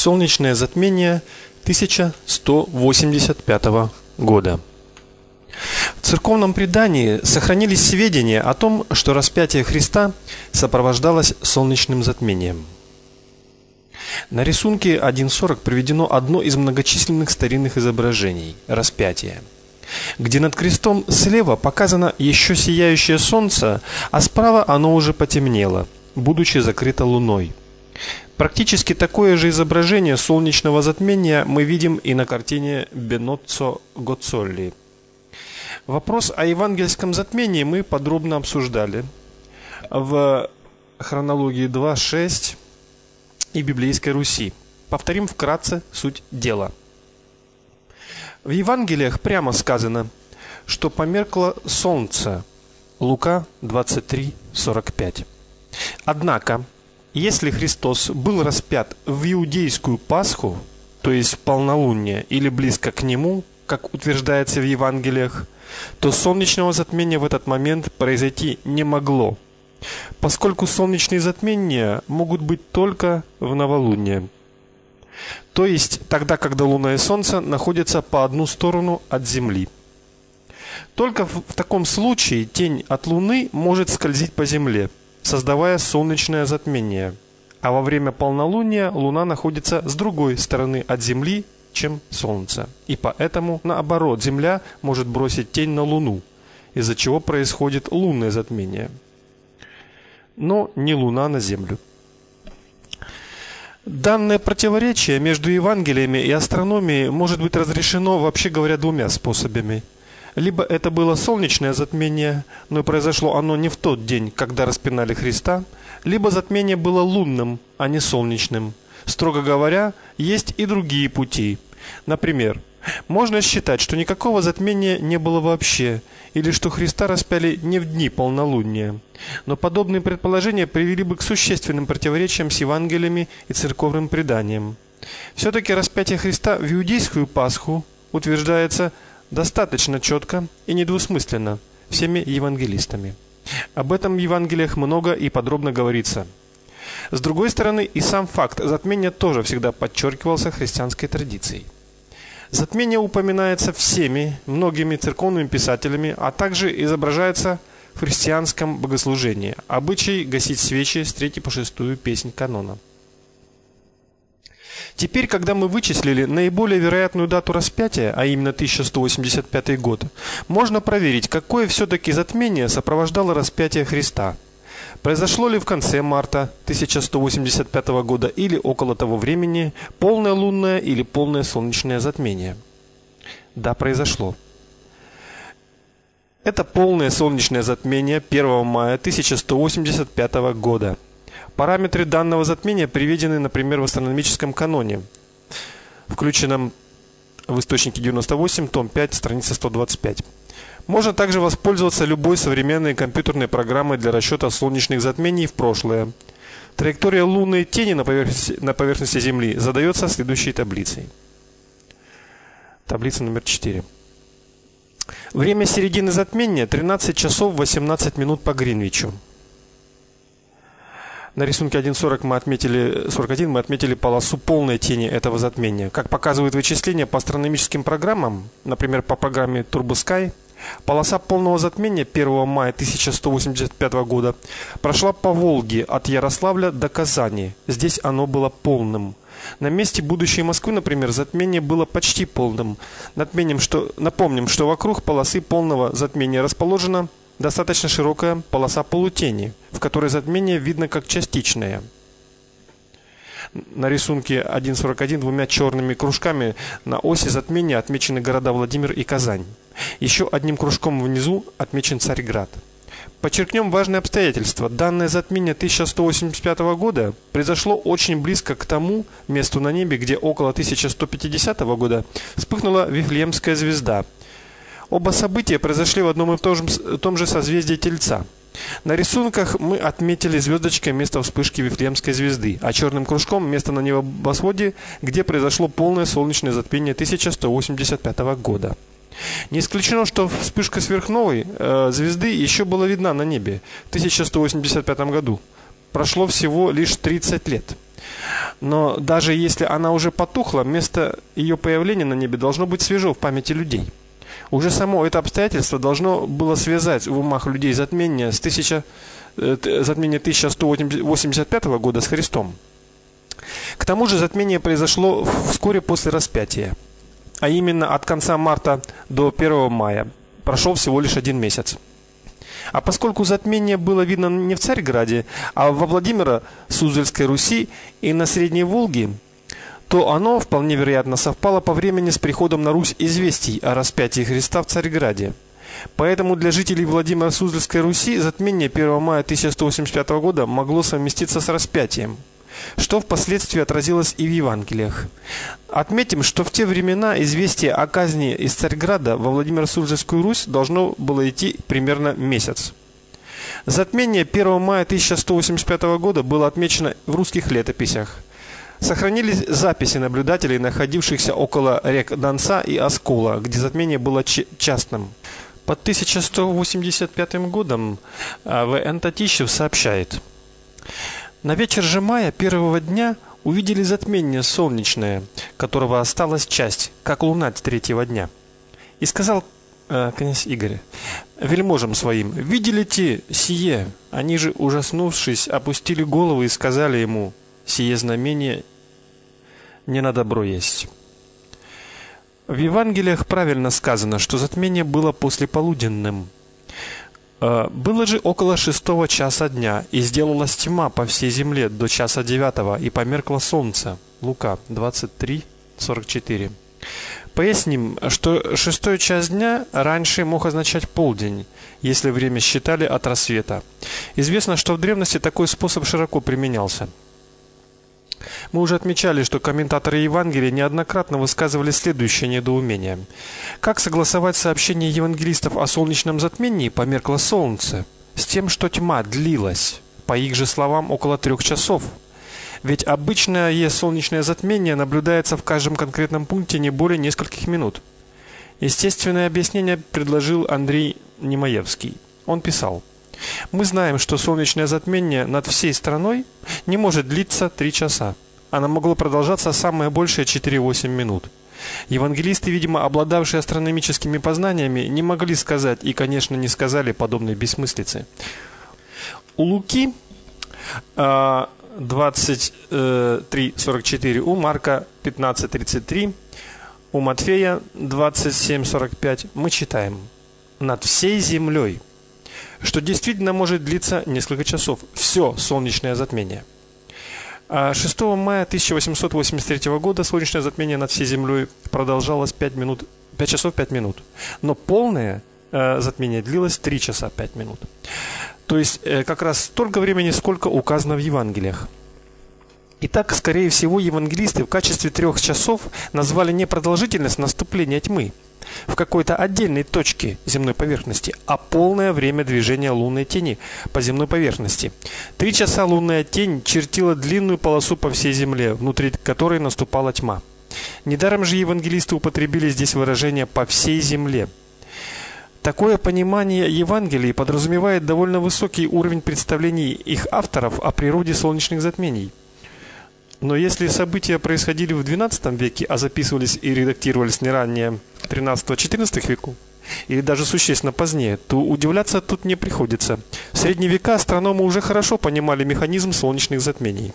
Солнечное затмение 1185 года. В церковном предании сохранились сведения о том, что распятие Христа сопровождалось солнечным затмением. На рисунке 1.40 приведено одно из многочисленных старинных изображений распятия, где над крестом слева показано еще сияющее солнце, а справа оно уже потемнело, будучи закрыто луной. Практически такое же изображение солнечного затмения мы видим и на картине Беноццо Гоцолли. Вопрос о евангельском затмении мы подробно обсуждали в хронологии 2.6 и библейской Руси. Повторим вкратце суть дела. В Евангелиях прямо сказано, что померкло солнце. Лука 23:45. Однако если Христос был распят в иудейскую Пасху, то есть в полнолуние или близко к нему, как утверждается в Евангелиях, то солнечного затмения в этот момент произойти не могло, поскольку солнечные затмения могут быть только в новолуние. То есть тогда, когда Луна и Солнце находятся по одну сторону от Земли. Только в, в таком случае тень от Луны может скользить по Земле – создавая солнечное затмение. А во время полнолуния Луна находится с другой стороны от Земли, чем Солнце. И поэтому, наоборот, Земля может бросить тень на Луну, из-за чего происходит лунное затмение. Но не Луна на Землю. Данное противоречие между Евангелиями и астрономией может быть разрешено, вообще говоря, двумя способами – либо это было солнечное затмение, но произошло оно не в тот день, когда распинали Христа, либо затмение было лунным, а не солнечным. Строго говоря, есть и другие пути. Например, можно считать, что никакого затмения не было вообще, или что Христа распяли не в дни полнолуния. Но подобные предположения привели бы к существенным противоречиям с Евангелиями и церковным преданием. Все-таки распятие Христа в иудейскую Пасху утверждается – достаточно четко и недвусмысленно всеми евангелистами. Об этом в Евангелиях много и подробно говорится. С другой стороны, и сам факт затмения тоже всегда подчеркивался христианской традицией. Затмение упоминается всеми, многими церковными писателями, а также изображается в христианском богослужении. Обычай гасить свечи с 3 по 6 песнь канона. Теперь, когда мы вычислили наиболее вероятную дату распятия, а именно 1185 год, можно проверить, какое все-таки затмение сопровождало распятие Христа. Произошло ли в конце марта 1185 года или около того времени полное лунное или полное солнечное затмение? Да, произошло. Это полное солнечное затмение 1 мая 1185 года. Параметры данного затмения приведены, например, в астрономическом каноне, включенном в источнике 98, том 5, страница 125. Можно также воспользоваться любой современной компьютерной программой для расчета солнечных затмений в прошлое. Траектория лунной тени на поверхности, на поверхности Земли задается следующей таблицей. Таблица номер 4. Время середины затмения 13 часов 18 минут по Гринвичу. На рисунке 1.40 мы отметили 41 мы отметили полосу полной тени этого затмения. Как показывают вычисления по астрономическим программам, например, по программе TurboSky, полоса полного затмения 1 мая 1185 года прошла по Волге от Ярославля до Казани. Здесь оно было полным. На месте будущей Москвы, например, затмение было почти полным. Напомним, что, напомним, что вокруг полосы полного затмения расположено достаточно широкая полоса полутени, в которой затмение видно как частичное. На рисунке 1.41 двумя черными кружками на оси затмения отмечены города Владимир и Казань. Еще одним кружком внизу отмечен Царьград. Подчеркнем важное обстоятельство. Данное затмение 1185 года произошло очень близко к тому месту на небе, где около 1150 года вспыхнула Вифлеемская звезда – Оба события произошли в одном и том же, том же созвездии Тельца. На рисунках мы отметили звездочкой место вспышки Вифлеемской звезды, а черным кружком место на небосводе, где произошло полное солнечное затмение 1185 года. Не исключено, что вспышка сверхновой э, звезды еще была видна на небе в 1185 году. Прошло всего лишь 30 лет. Но даже если она уже потухла, место ее появления на небе должно быть свежо в памяти людей. Уже само это обстоятельство должно было связать в умах людей затмение с 1000 э, затмение 1185 года с Христом. К тому же затмение произошло вскоре после распятия, а именно от конца марта до 1 мая. Прошел всего лишь один месяц. А поскольку затмение было видно не в Царьграде, а во Владимира Суздальской Руси и на Средней Волге, то оно вполне вероятно совпало по времени с приходом на Русь известий о распятии Христа в Царьграде. Поэтому для жителей Владимира Суздальской Руси затмение 1 мая 1185 года могло совместиться с распятием – что впоследствии отразилось и в Евангелиях. Отметим, что в те времена известие о казни из Царьграда во Владимиро-Суздальскую Русь должно было идти примерно месяц. Затмение 1 мая 1185 года было отмечено в русских летописях. Сохранились записи наблюдателей, находившихся около рек Донца и Оскола, где затмение было частным. Под 1185 годом а, В.Н. Татищев сообщает – на вечер же мая первого дня увидели затмение солнечное, которого осталась часть, как луна третьего дня. И сказал э, князь Игорь вельможам своим: "Видели те сие?" Они же, ужаснувшись, опустили головы и сказали ему: "Сие знамение не на добро есть". В Евангелиях правильно сказано, что затмение было после полуденным. Э, было же около шестого часа дня, и сделалась тьма по всей земле до часа девятого, и померкло солнце. Лука 23:44. Поясним, что шестой час дня раньше мог означать полдень, если время считали от рассвета. Известно, что в древности такой способ широко применялся. Мы уже отмечали, что комментаторы Евангелия неоднократно высказывали следующее недоумение. Как согласовать сообщение евангелистов о солнечном затмении померкло солнце с тем, что тьма длилась, по их же словам, около трех часов? Ведь обычное солнечное затмение наблюдается в каждом конкретном пункте не более нескольких минут. Естественное объяснение предложил Андрей Немаевский. Он писал: мы знаем, что солнечное затмение над всей страной не может длиться 3 часа. Оно могло продолжаться самое большее 4-8 минут. Евангелисты, видимо, обладавшие астрономическими познаниями, не могли сказать и, конечно, не сказали подобной бессмыслицы. У Луки 23:44, у Марка 15:33, у Матфея 27:45 мы читаем: над всей землей что действительно может длиться несколько часов. Все солнечное затмение. 6 а мая 1883 года солнечное затмение над всей Землей продолжалось 5 минут, 5 часов 5 минут. Но полное э, затмение длилось 3 часа 5 минут. То есть э, как раз столько времени, сколько указано в Евангелиях. Итак, скорее всего, евангелисты в качестве трех часов назвали не продолжительность наступления тьмы, в какой-то отдельной точке земной поверхности, а полное время движения лунной тени по земной поверхности. Три часа лунная тень чертила длинную полосу по всей земле, внутри которой наступала тьма. Недаром же евангелисты употребили здесь выражение по всей земле. Такое понимание Евангелий подразумевает довольно высокий уровень представлений их авторов о природе солнечных затмений. Но если события происходили в XII веке, а записывались и редактировались не ранее 13-14 веков, или даже существенно позднее, то удивляться тут не приходится. В средние века астрономы уже хорошо понимали механизм солнечных затмений.